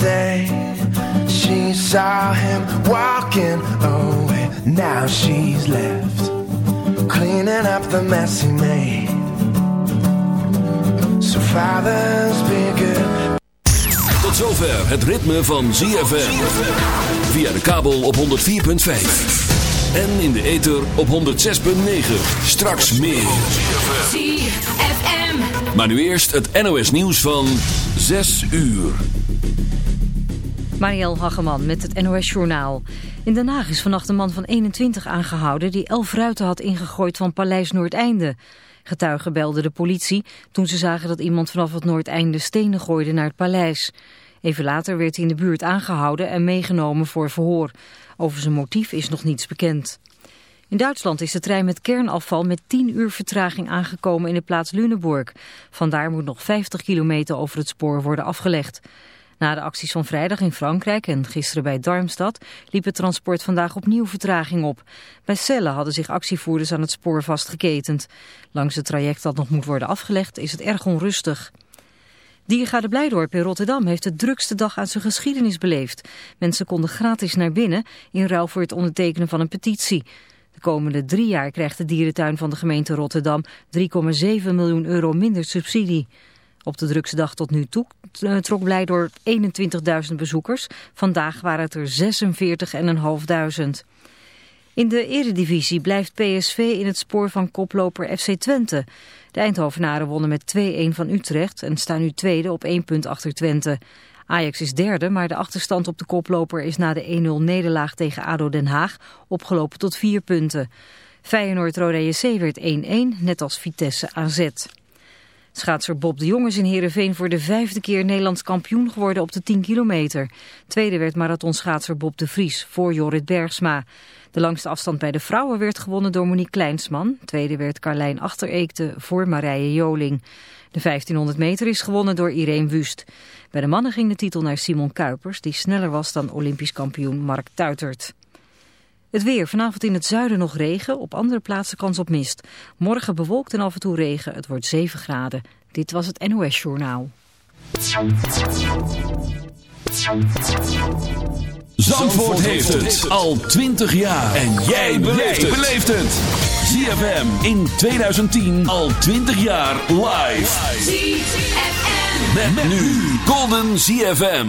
day she saw him walking away. Now she's left cleaning up the mess he made. So fathers be good. Tot zover het ritme van ZFM. Via de kabel op 104.5. En in de ether op 106.9. Straks meer. ZFM. Maar nu eerst het NOS nieuws van 6 uur. Marielle Hageman met het NOS Journaal. In Den Haag is vannacht een man van 21 aangehouden... die elf ruiten had ingegooid van Paleis Noordeinde. Getuigen belden de politie toen ze zagen dat iemand vanaf het Noordeinde stenen gooide naar het paleis. Even later werd hij in de buurt aangehouden en meegenomen voor verhoor. Over zijn motief is nog niets bekend. In Duitsland is de trein met kernafval met 10 uur vertraging aangekomen in de plaats Lüneburg. Vandaar moet nog 50 kilometer over het spoor worden afgelegd. Na de acties van vrijdag in Frankrijk en gisteren bij Darmstad liep het transport vandaag opnieuw vertraging op. Bij Celle hadden zich actievoerders aan het spoor vastgeketend. Langs het traject dat nog moet worden afgelegd is het erg onrustig. Diergaarde Blijdorp in Rotterdam heeft de drukste dag aan zijn geschiedenis beleefd. Mensen konden gratis naar binnen in ruil voor het ondertekenen van een petitie. De komende drie jaar krijgt de dierentuin van de gemeente Rotterdam 3,7 miljoen euro minder subsidie. Op de drukste dag tot nu toe eh, trok Blijdorp 21.000 bezoekers. Vandaag waren het er 46.500. In de eredivisie blijft PSV in het spoor van koploper FC Twente. De Eindhovenaren wonnen met 2-1 van Utrecht en staan nu tweede op 1 punt achter Twente. Ajax is derde, maar de achterstand op de koploper is na de 1-0 nederlaag tegen ADO Den Haag opgelopen tot 4 punten. Feyenoord-Roda JC werd 1-1, net als Vitesse AZ. Schaatser Bob de Jong is in Heerenveen voor de vijfde keer Nederlands kampioen geworden op de 10 kilometer. Tweede werd marathonschaatser Bob de Vries voor Jorrit Bergsma. De langste afstand bij de vrouwen werd gewonnen door Monique Kleinsman. Tweede werd Carlijn Achtereekte voor Marije Joling. De 1500 meter is gewonnen door Irene Wust. Bij de mannen ging de titel naar Simon Kuipers, die sneller was dan Olympisch kampioen Mark Tuitert. Het weer. Vanavond in het zuiden nog regen. Op andere plaatsen kans op mist. Morgen bewolkt en af en toe regen. Het wordt 7 graden. Dit was het NOS Journaal. Zandvoort heeft het al 20 jaar. En jij beleeft het. ZFM in 2010 al 20 jaar live. ZFM. Met, nu Golden ZFM.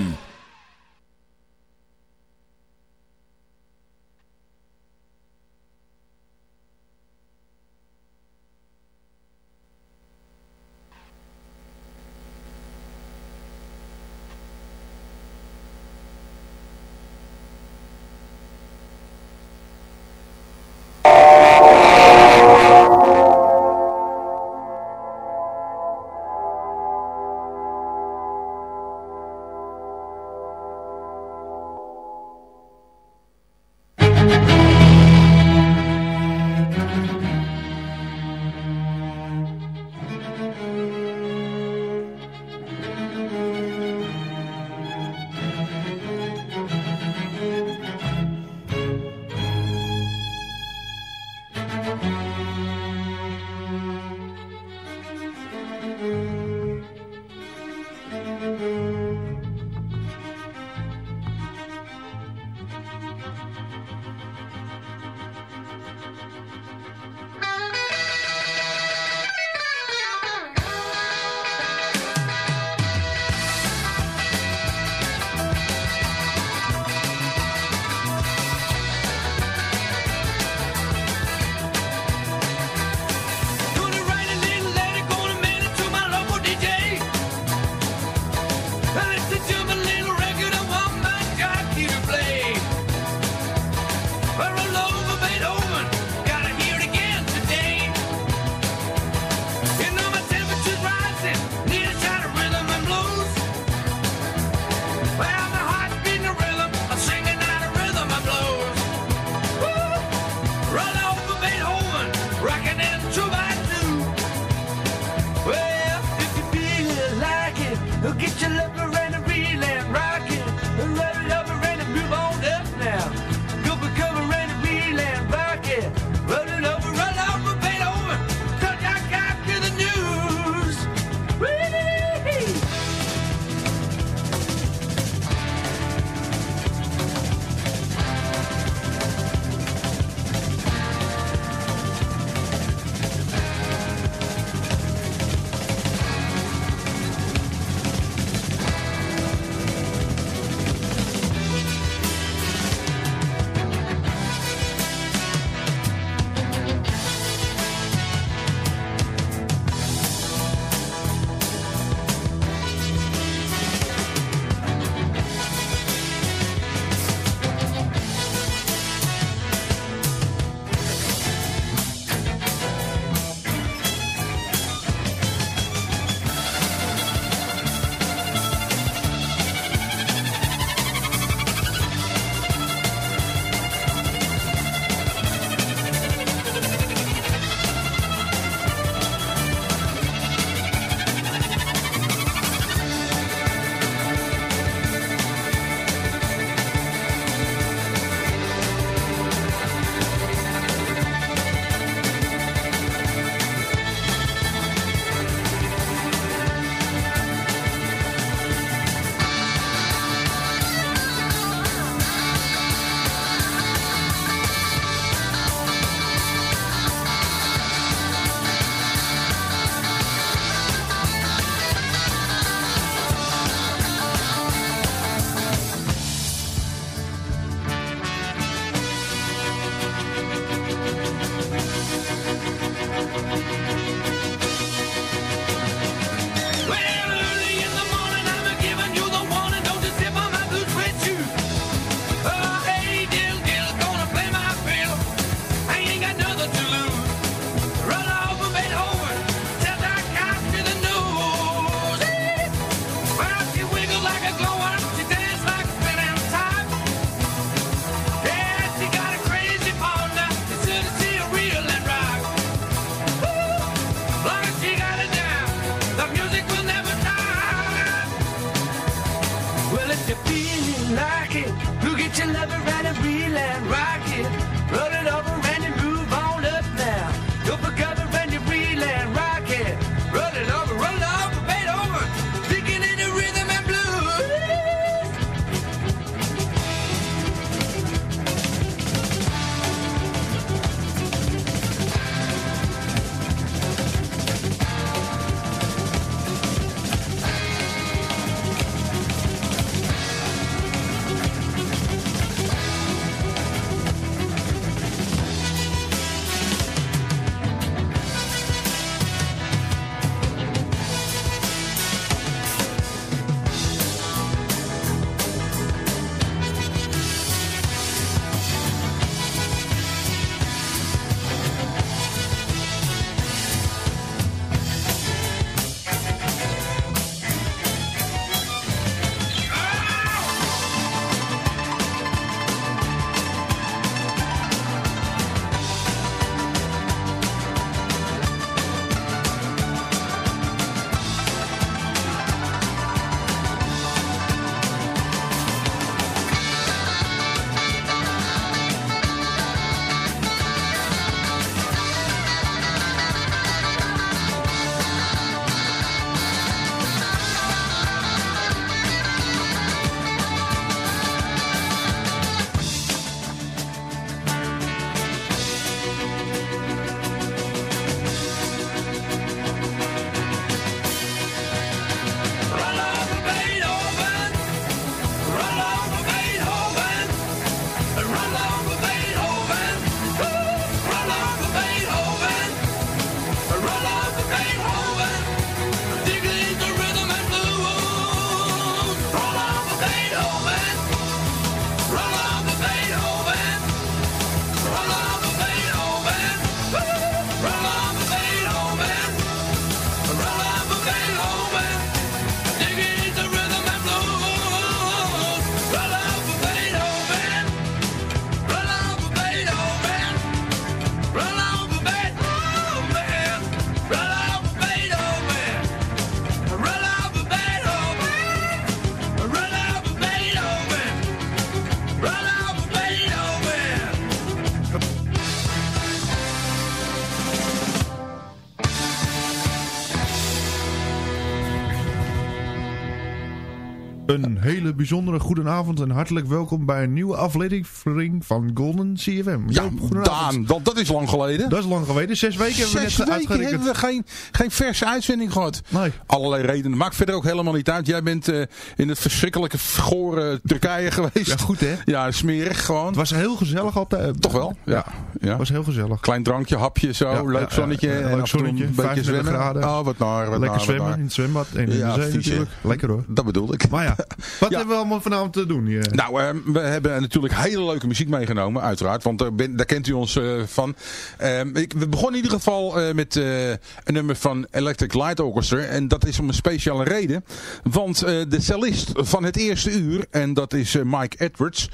Bijzondere goedenavond en hartelijk welkom bij een nieuwe aflevering van Golden CFM. Ja, Daan, dat, dat is lang geleden. Dat is lang geleden. Zes weken hebben we net Zes weken hebben we geen, geen verse uitzending gehad. Nee. Allerlei redenen. Maakt verder ook helemaal niet uit. Jij bent uh, in het verschrikkelijke, gore Turkije geweest. Ja, goed hè? Ja, smerig gewoon. Het was heel gezellig altijd. Toch wel? Ja. ja. Het was heel gezellig. Klein drankje, hapje zo, Ja, leuk zonnetje. ja, en leuk zonnetje, een beetje 25 zwemmen. graden. Oh, wat naar, wat Lekker naar, wat zwemmen naar. in het zwembad en in de zee natuurlijk. Lekker hoor. Dat bedoel ik. Maar ja, wat hebben we allemaal vanavond te doen hier? Nou, eh, we hebben natuurlijk hele leuke muziek meegenomen, uiteraard. Want daar, daar kent u ons eh, van. Ehm, ik, we begonnen in ieder geval eh, met eh, een nummer van Electric Light Orchestra. En dat is om een speciale reden. Want eh, de cellist van het eerste uur, en dat is eh, Mike Edwards...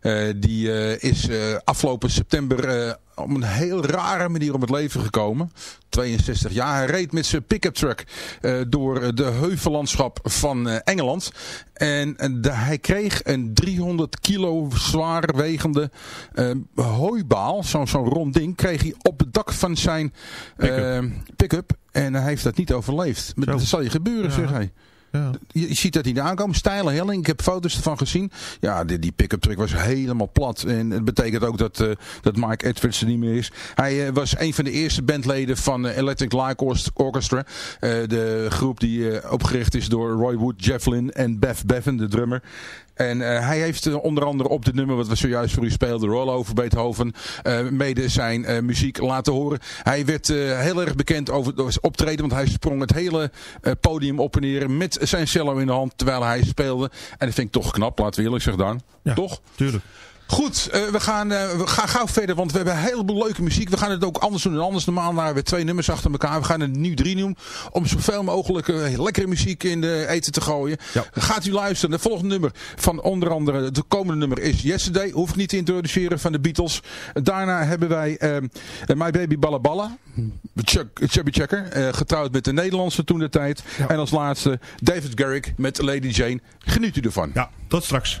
eh, die eh, is eh, afgelopen september op een heel rare manier om het leven gekomen. 62 jaar. Hij reed met zijn pick-up truck door de heuvellandschap van Engeland. En de- hij kreeg een 300 kilo zwaar wegende hooibaal, zo'n zo'n rond ding, kreeg hij op het dak van zijn pick-up. En hij heeft dat niet overleefd. Maar Zo. dat zal je gebeuren, Ja. zeg hij. Ja. Je ziet dat niet aankomen. Steile helling. Ik heb foto's ervan gezien. Ja, die, die pick-up truck was helemaal plat. En het betekent ook dat, eh, dat Mike Edwards er niet meer is. Hij eh, was een van de eerste bandleden van eh, Electric Light Orchest- Orchestra. De groep die opgericht is door Roy Wood, Jeff Lynne en Bev Bevan, de drummer. En eh, hij heeft eh, onder andere op dit nummer wat we zojuist voor u speelden, Roll Over Beethoven, eh, mede zijn muziek laten horen. Hij werd heel erg bekend over door zijn optreden, want hij sprong het hele podium op en neer met zijn cello in de hand terwijl hij speelde. En dat vind ik toch knap, laten we eerlijk zeggen dan. Ja. Toch? Tuurlijk. Goed, eh, we, gaan, eh, we gaan gauw verder, want we hebben een heleboel leuke muziek. We gaan het ook anders doen dan anders. Normaal naar we twee nummers achter elkaar. We gaan het nu drie doen, om zoveel mogelijk eh, lekkere muziek in de eten te gooien. Ja. Gaat u luisteren. Het volgende nummer van onder andere, de komende nummer is Yesterday. Hoef ik niet te introduceren van de Beatles. Daarna hebben wij My Baby Balla Balla. Chuck, Chubby Checker. getrouwd met de Nederlandse toen de tijd. Ja. En als laatste David Garrick met Lady Jane. Geniet u ervan. Ja, tot straks.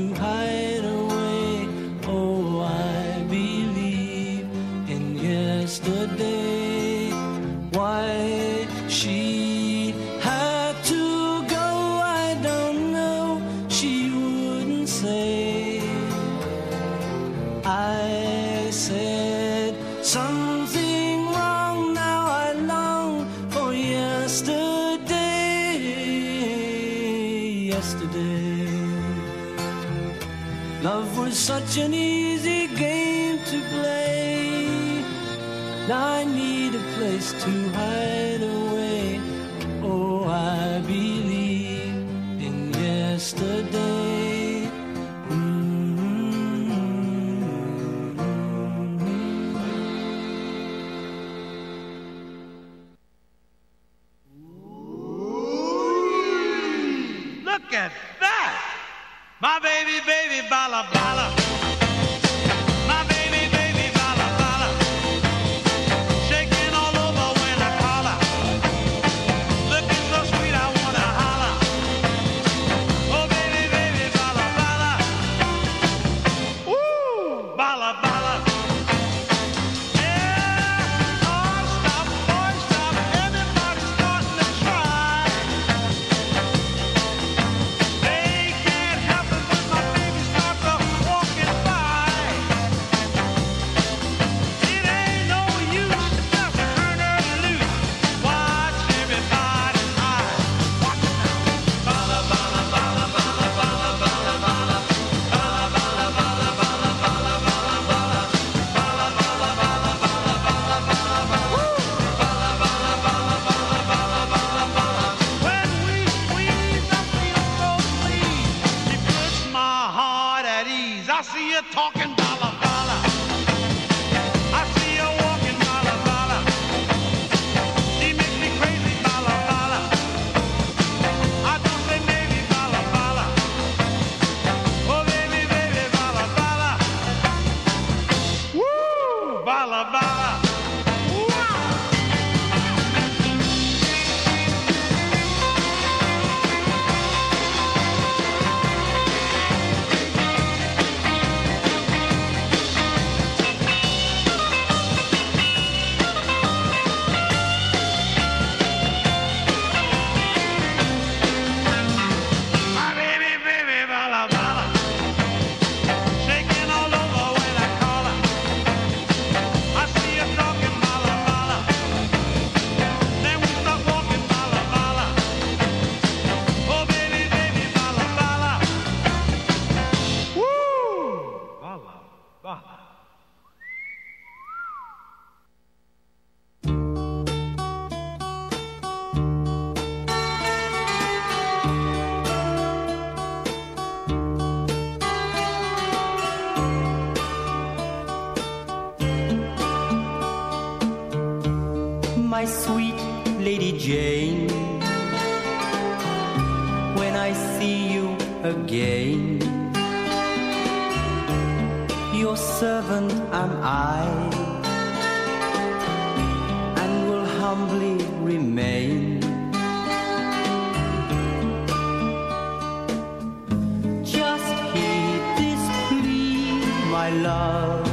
love,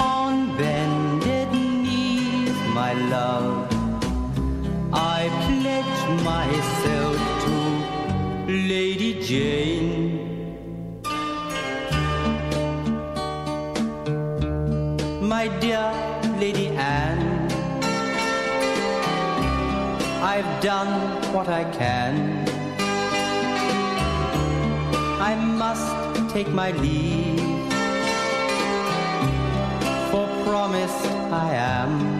on bended knees, my love. I pledge myself to Lady Jane. My dear Lady Anne, I've done what I can. I must take my leave, promised I am.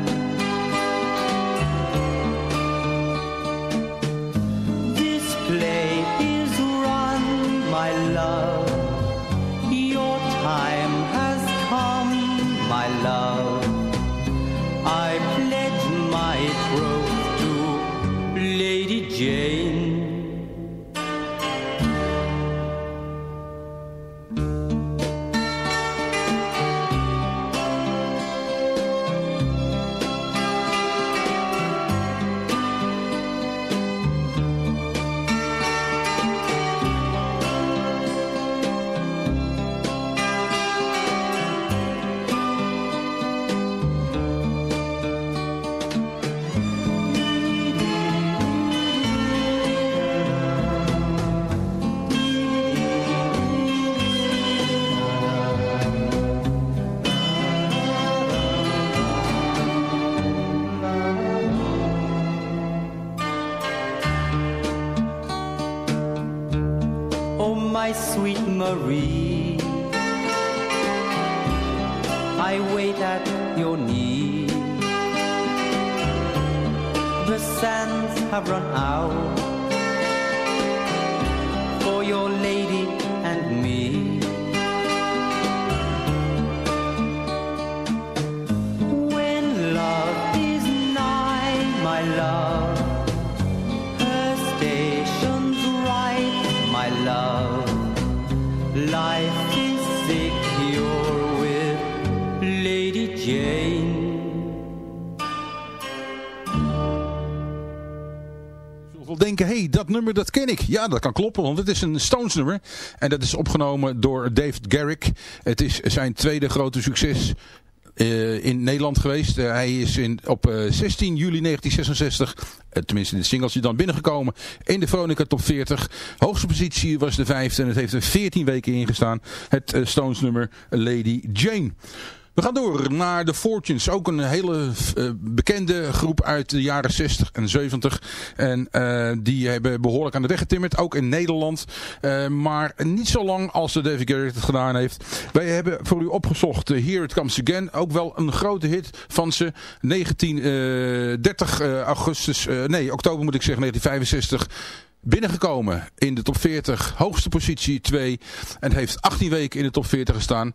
The sands have run out for your lady and me. Denken, hey, dat nummer dat ken ik. Ja, dat kan kloppen, want het is een Stones nummer. En dat is opgenomen door David Garrick. Het is zijn tweede grote succes eh, in Nederland geweest. Eh, hij is in, op eh, 16 juli 1966, eh, tenminste in de singeltje dan binnengekomen, in de Veronica Top 40. Hoogste positie was de vijfde en het heeft er 14 weken ingestaan. Het eh, Stones nummer Lady Jane. We gaan door naar de Fortunes. Ook een hele eh, bekende groep uit de jaren 60 en 70. En eh, die hebben behoorlijk aan de weg getimmerd. Ook in Nederland. Eh, maar niet zo lang als de David Garrett het gedaan heeft. Wij hebben voor u opgezocht Here It Comes Again. Ook wel een grote hit van ze. 19, eh, 30 eh, augustus, nee oktober moet ik zeggen, 1965 binnengekomen in de top 40. Hoogste positie 2. En heeft 18 weken in de top 40 gestaan.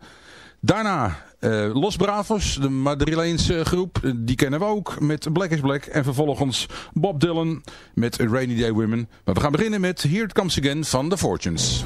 Daarna eh, Los Bravos, de Madrileense groep. eh, Die kennen we ook met Black is Black. En vervolgens Bob Dylan met Rainy Day Women. Maar we gaan beginnen met Here It Comes Again van The Fortunes.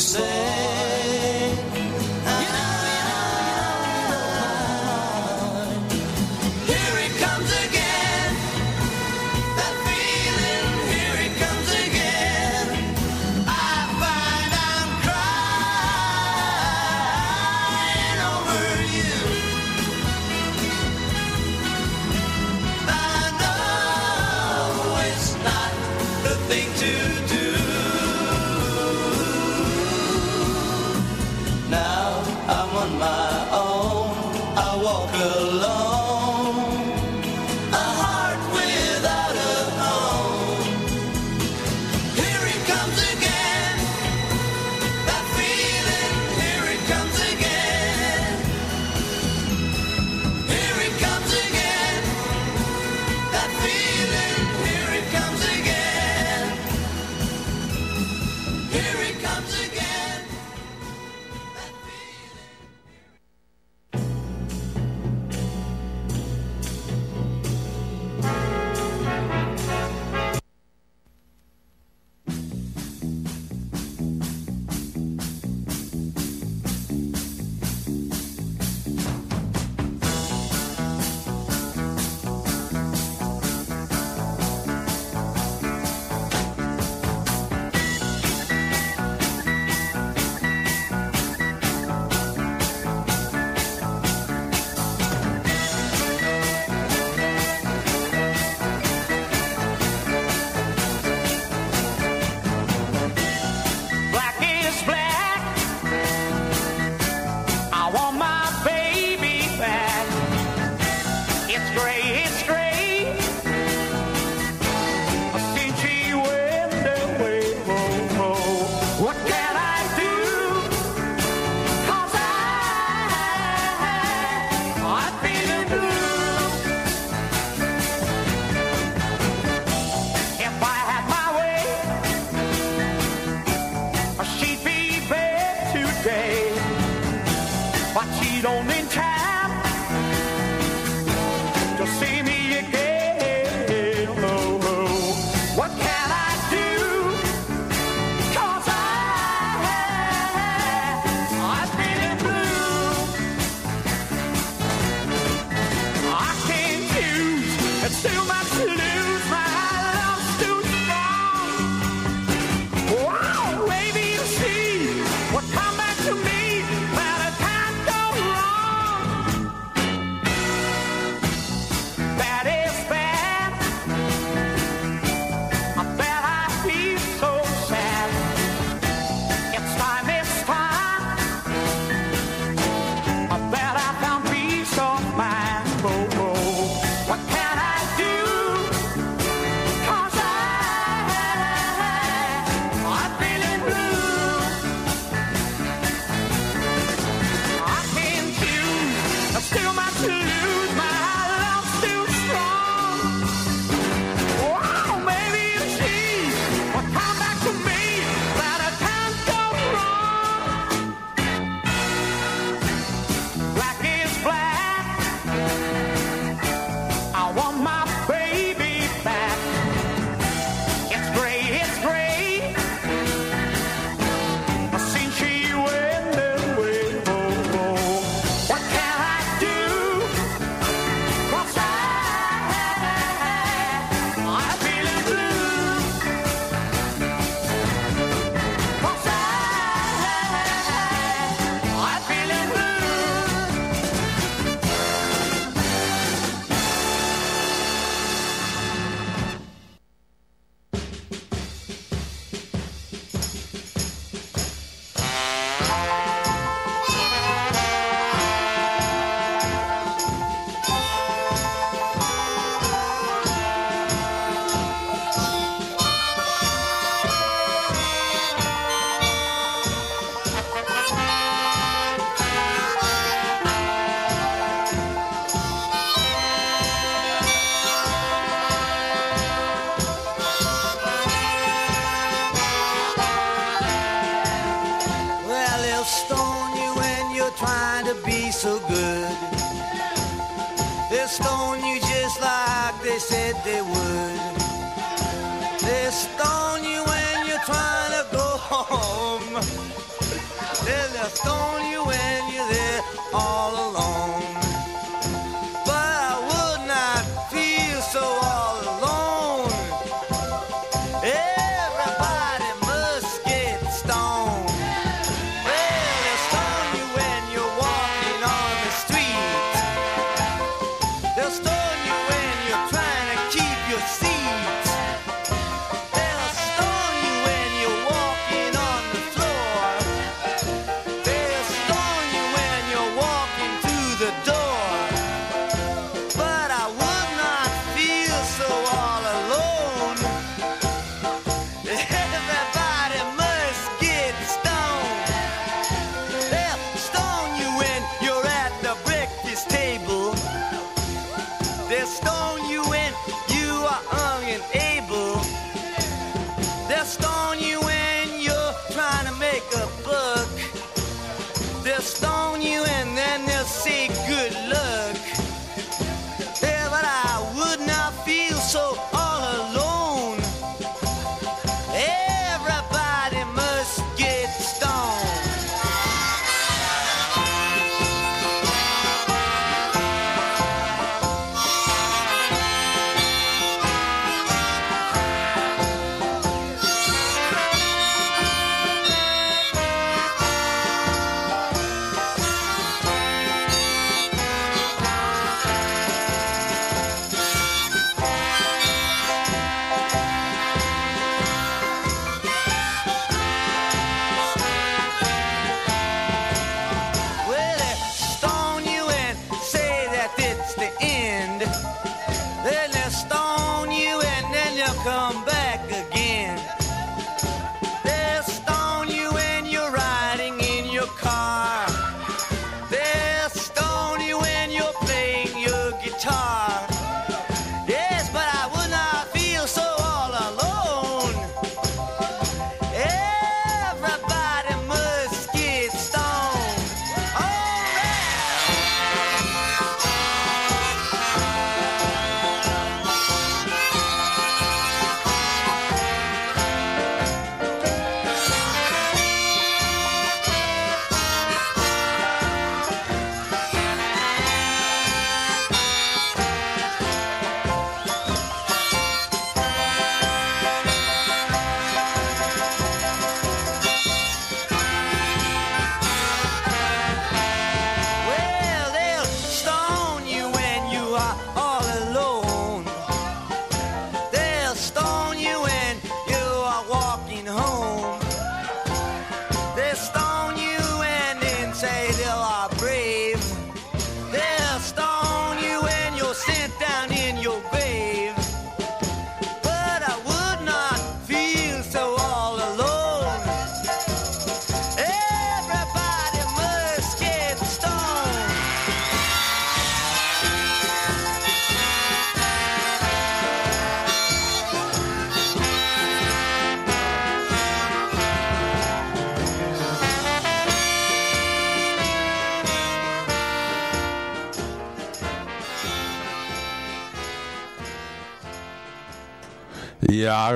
say. Don't in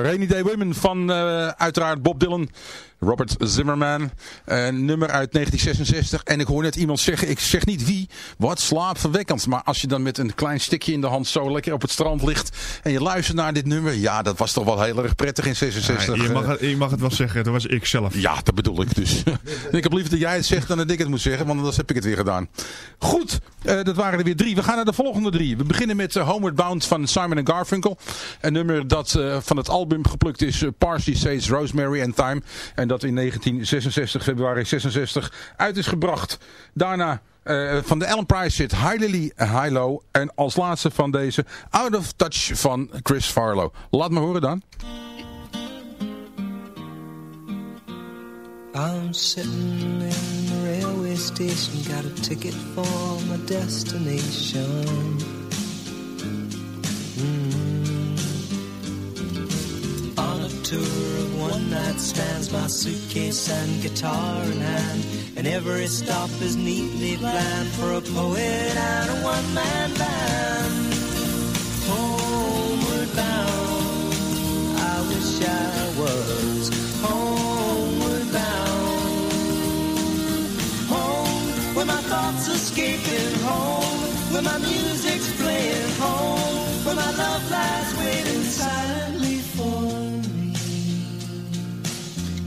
Rainy Day Women van eh, uiteraard Bob Dylan, Robert Zimmerman. Een nummer uit 1966. En ik hoor net iemand zeggen, ik zeg niet wie, wat slaapverwekkend. Maar als je dan met een klein stikje in de hand zo lekker op het strand ligt en je luistert naar dit nummer. Ja, dat was toch wel heel erg prettig in 66. Ja, je, mag eh. het, je mag het wel zeggen, dat was ik zelf. Ja, dat bedoel ik dus. ik heb liever dat jij het zegt dan dat ik het moet zeggen, want anders heb ik het weer gedaan. Goed, eh, dat waren er weer drie. We gaan naar de volgende drie. We beginnen met eh, Homeward Bound van Simon Garfunkel. Een nummer dat eh, van het album geplukt is uh, Parsley, Sage, Rosemary and Thyme. En dat in 1966, februari 66, uit is gebracht. Daarna eh, van de Ellen Price zit High Lily, High Low. En als laatste van deze Out of Touch van Chris Farlow. Laat me horen dan. I'm sitting in the railway station, got a ticket for my destination. Mm. On a tour That stands, my suitcase and guitar in hand. And every stop is neatly planned for a poet and a one man band. Homeward bound, I wish I was. Homeward bound, home where my thoughts escape. escaping, home where my music's playing, home where my love lies.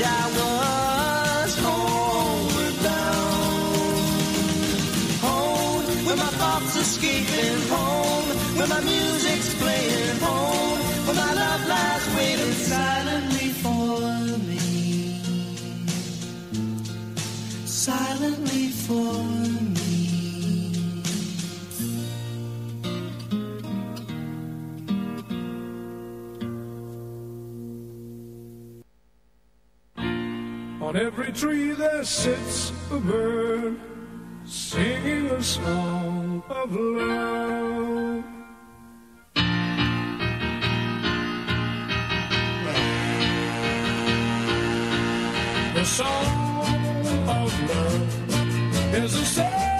I was home bound. Home, where my thoughts are escaping. Home, where my music's playing. Home, where my love lies waiting silently for me. Silently. On every tree there sits a bird singing a song of love. The song of love is a song.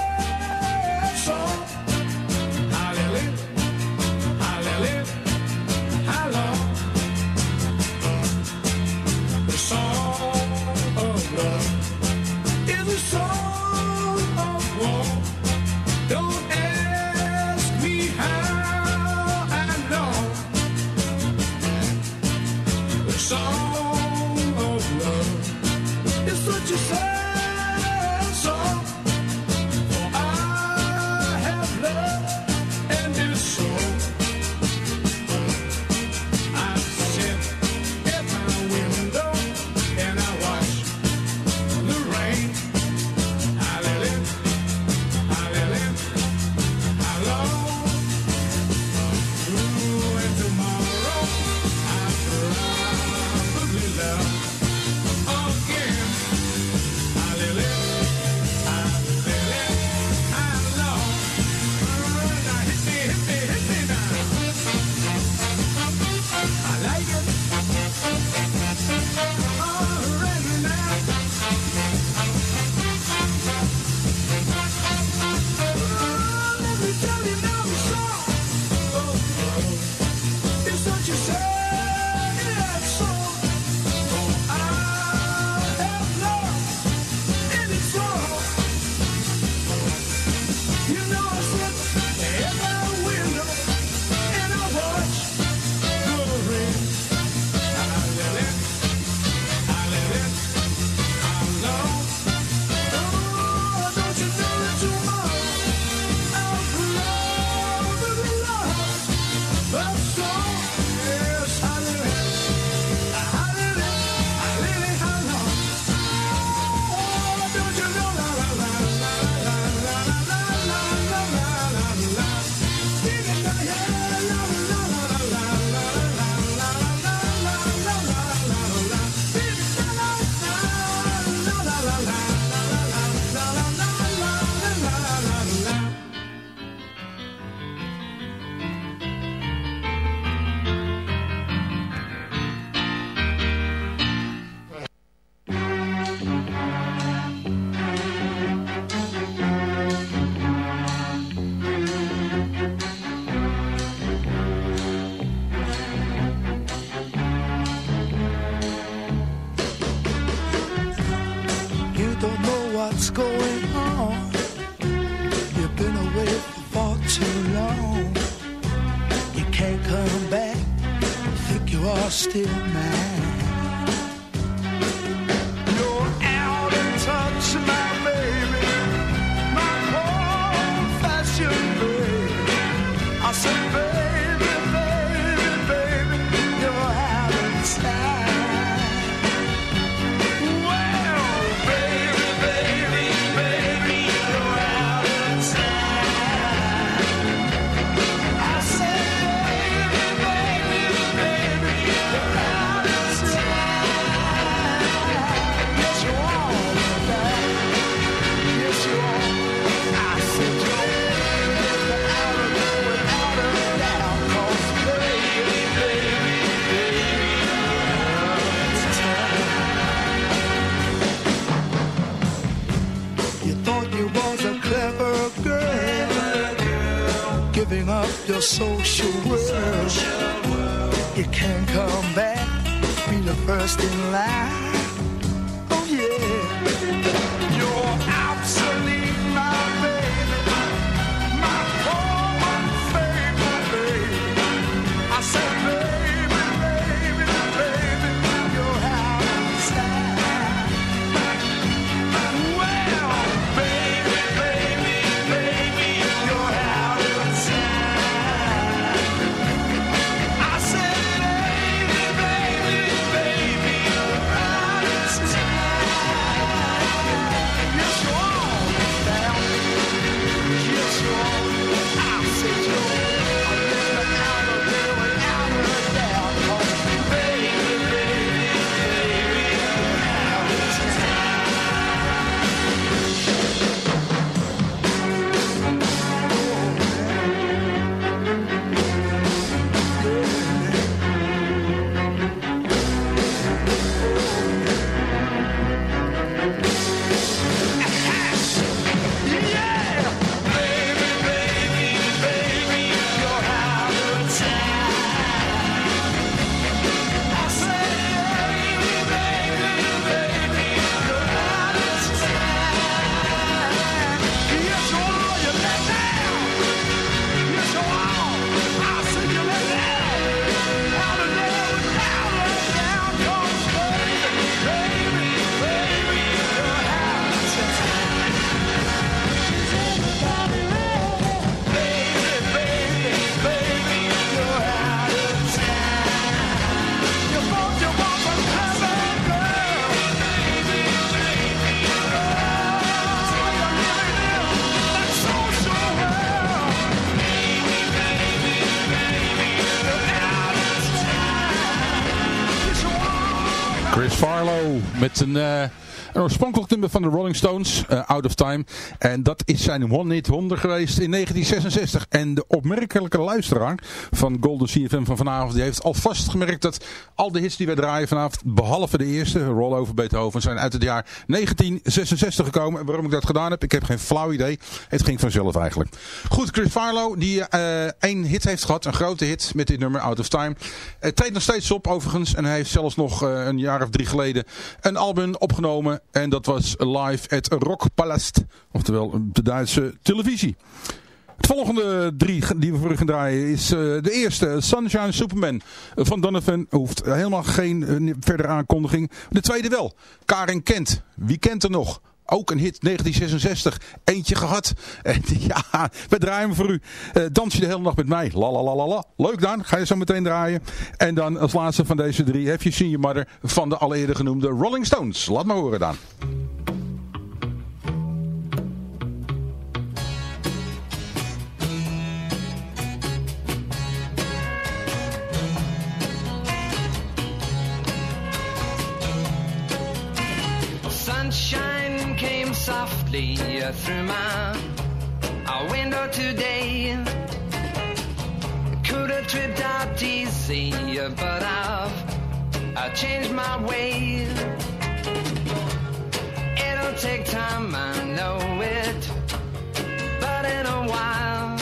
Met een, eh, een oorspronkelijk van de Rolling Stones, eh, Out of Time. En dat is zijn one-hit wonder geweest in 1966. En de opmerkelijke luisteraar van Golden CFM van vanavond, die heeft alvast gemerkt dat al de hits die wij draaien vanavond, behalve de eerste, Roll Over Beethoven, zijn uit het jaar 1966 gekomen. En waarom ik dat gedaan heb, ik heb geen flauw idee. Het ging vanzelf eigenlijk. Goed, Chris Farlow, die eh één hit heeft gehad, een grote hit met dit nummer, Out of Time. Het treedt nog steeds op overigens. En hij heeft zelfs nog eh, een jaar of drie geleden een album opgenomen. En dat was live at Rockpalast. Oftewel de Duitse televisie. Het volgende drie die we voor u gaan draaien is eh, de eerste, Sunshine Superman van Donovan. Hoeft helemaal geen eh, verdere aankondiging. De tweede wel, Karin Kent. Wie kent er nog? Ook een hit 1966. Eentje gehad. En ja, we draaien hem voor u. Eh, dans je de hele nacht met mij. La la la la la. Leuk dan. Ga je zo meteen draaien. En dan als laatste van deze drie heb je Seen Your Mother van de al genoemde Rolling Stones. Laat maar horen dan. Softly through my window today. Could have tripped out easy, but I've I changed my way. It'll take time, I know it, but in a while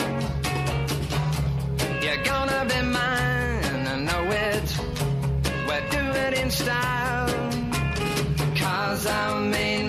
you're gonna be mine. I know it. We're doing it in style. Cause I made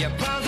Yeah,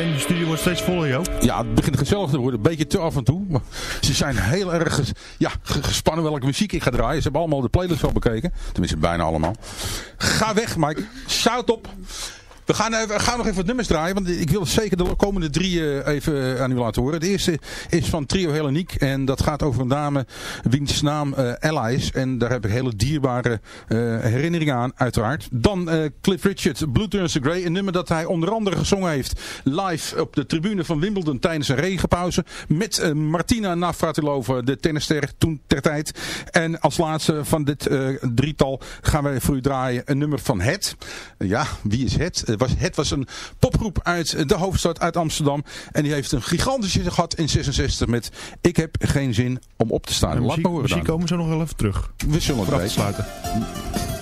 En de studio wordt steeds voller, Joop. Ja, het begint gezellig te worden. Een beetje te af en toe. Maar ze zijn heel erg ja, ge- gespannen welke muziek ik ga draaien. Ze hebben allemaal de playlist al bekeken. Tenminste, bijna allemaal. Ga weg, Mike. Shout op. We gaan, we gaan nog even wat nummers draaien. Want ik wil zeker de komende drie eh, even aan u laten horen. De eerste is van Trio Helleniek. En dat gaat over een dame wiens naam eh, Ella is. En daar heb ik hele dierbare eh, herinneringen aan, uiteraard. Dan eh, Cliff Richard, Blue Turns to Grey. Een nummer dat hij onder andere gezongen heeft live op de tribune van Wimbledon tijdens een regenpauze. Met eh, Martina Navratilova, de tennisster toen ter tijd. En als laatste van dit eh, drietal gaan wij voor u draaien een nummer van Het. Ja, wie is Het? Het was, het was een popgroep uit de hoofdstad, uit Amsterdam. En die heeft een gigantische gehad in 66 met Ik heb geen zin om op te staan. Laat maar horen muziek dan. komen zo nog wel even terug. We zullen het weten.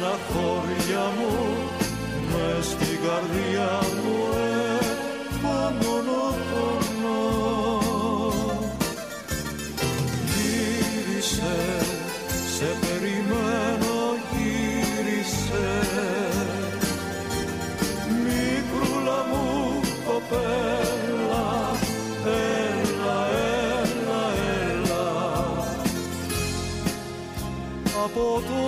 Στεναχώρια μου Μες στην καρδιά μου ε, πονώ, πονώ Γύρισε, σε περιμένω γύρισε. Μικρούλα μου κοπέλα Έλα, έλα, έλα. Από τότε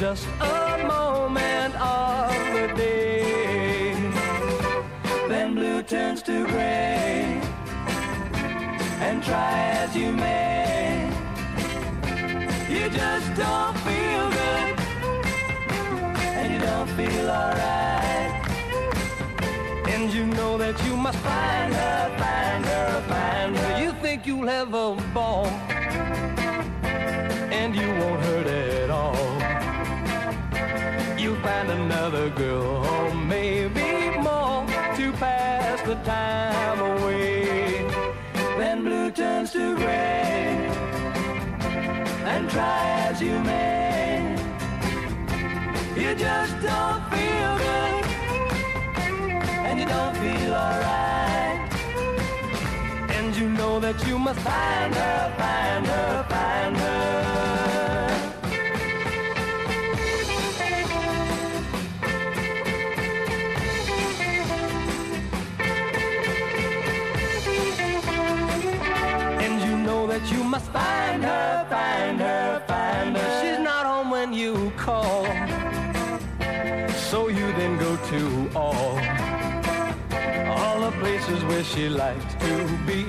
just be.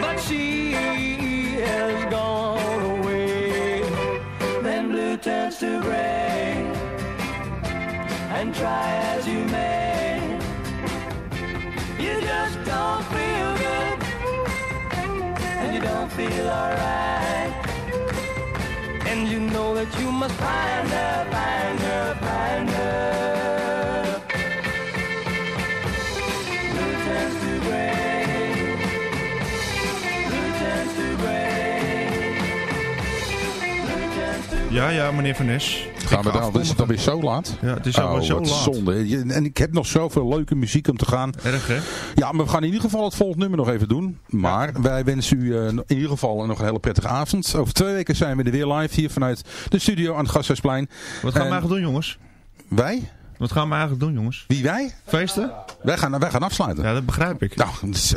But she has gone away. Then blue turns to gray. And try as you may, you just don't feel good. And you don't feel alright. And you know that you must find her, find her, find her. Ja, ja, meneer Van Nes. Gaan we dan, is het alweer zo laat? Ja, het is alweer oh, zo wat laat. zonde. En ik heb nog zoveel leuke muziek om te gaan. Erg, hè? Ja, maar we gaan in ieder geval het volgende nummer nog even doen. Maar wij wensen u eh, in ieder geval nog een hele prettige avond. Over twee weken zijn we er weer live hier vanuit de studio aan het Gasthuisplein. Wat gaan En we eigenlijk doen, jongens? Wij? Wat gaan we eigenlijk doen, jongens? Wie wij? Feesten? Wij gaan, wij gaan afsluiten. Ja, dat begrijp ik. Nou,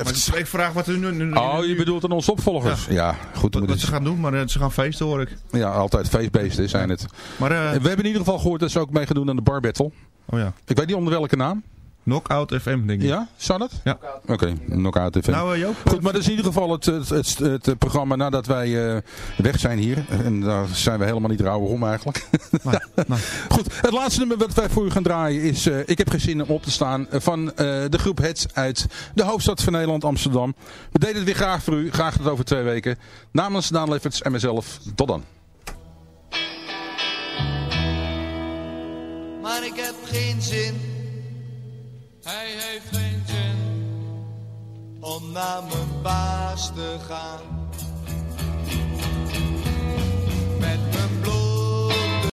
Maar ik vraag wat er nu... nu Oh, je bedoelt aan onze opvolgers? Ja, goed. Wat, wat dit ze gaan doen, maar eh, ze gaan feesten, hoor ik. ja, altijd feestbeesten zijn het. Maar, eh, We hebben in ieder geval gehoord dat ze ook mee gaan doen aan de Bar Battle. oh ja. Ik weet niet onder welke naam. Knockout FM, denk ik. Ja, zou dat? Ja. Oké, Knockout TV. Nou, eh, Joop. Goed, maar dat is in ieder geval het, het, het, het programma nadat wij eh, weg zijn hier. En daar zijn we helemaal niet rouwig om eigenlijk. Goed, het laatste nummer wat wij voor u gaan draaien is eh, Ik heb geen zin om op te staan van eh, de groep Heads uit de hoofdstad van Nederland, Amsterdam. We deden het weer graag voor u, graag tot over twee weken. Namens Daan Lefferts en mezelf, tot dan. Maar ik heb geen zin Hij heeft geen zin om naar mijn baas te gaan.